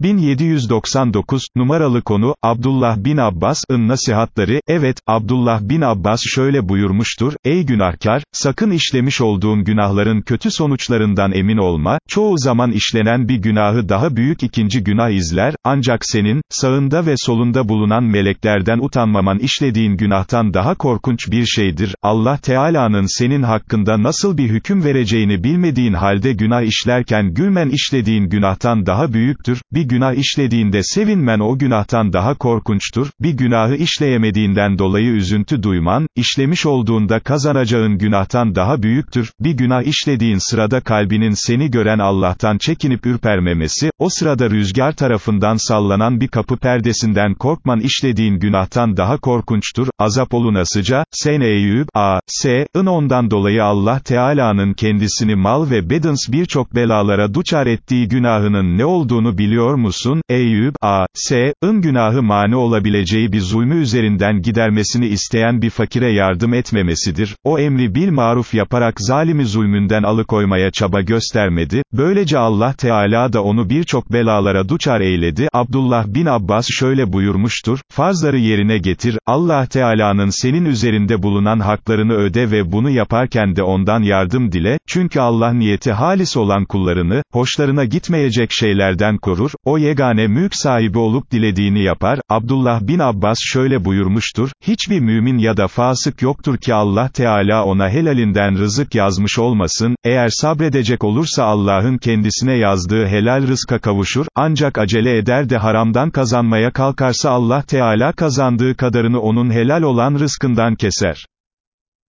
1799, numaralı konu, Abdullah bin Abbas'ın nasihatları, evet, Abdullah bin Abbas şöyle buyurmuştur, ey günahkar, sakın işlemiş olduğun günahların kötü sonuçlarından emin olma, çoğu zaman işlenen bir günahı daha büyük ikinci günah izler, ancak senin, sağında ve solunda bulunan meleklerden utanmaman işlediğin günahtan daha korkunç bir şeydir, Allah Teala'nın senin hakkında nasıl bir hüküm vereceğini bilmediğin halde günah işlerken gülmen işlediğin günahtan daha büyüktür, bir günah işlediğinde sevinmen o günahtan daha korkunçtur, bir günahı işleyemediğinden dolayı üzüntü duyman, işlemiş olduğunda kazanacağın günahtan daha büyüktür, bir günah işlediğin sırada kalbinin seni gören Allah'tan çekinip ürpermemesi, o sırada rüzgar tarafından sallanan bir kapı perdesinden korkman işlediğin günahtan daha korkunçtur, azap olunasıca, sen Eyyub, A. S. ın ondan dolayı Allah Teala'nın kendisini mal ve bedens birçok belalara duçar ettiği günahının ne olduğunu biliyor musun? Eyüp, A. S. ın günahı mani olabileceği bir zulmü üzerinden gidermesini isteyen bir fakire yardım etmemesidir. O emri bil maruf yaparak zalimi zulmünden alıkoymaya çaba göstermedi. Böylece Allah Teala da onu birçok belalara duçar eyledi. Abdullah bin Abbas şöyle buyurmuştur, farzları yerine getir, Allah Teala'nın senin üzerinde bulunan haklarını öde ve bunu yaparken de ondan yardım dile, çünkü Allah niyeti halis olan kullarını, hoşlarına gitmeyecek şeylerden korur, o yegane mülk sahibi olup dilediğini yapar, Abdullah bin Abbas şöyle buyurmuştur, hiçbir mümin ya da fasık yoktur ki Allah Teala ona helalinden rızık yazmış olmasın, eğer sabredecek olursa Allah'ın kendisine yazdığı helal rızka kavuşur, ancak acele eder de haramdan kazanmaya kalkarsa Allah Teala kazandığı kadarını onun helal olan rızkından keser.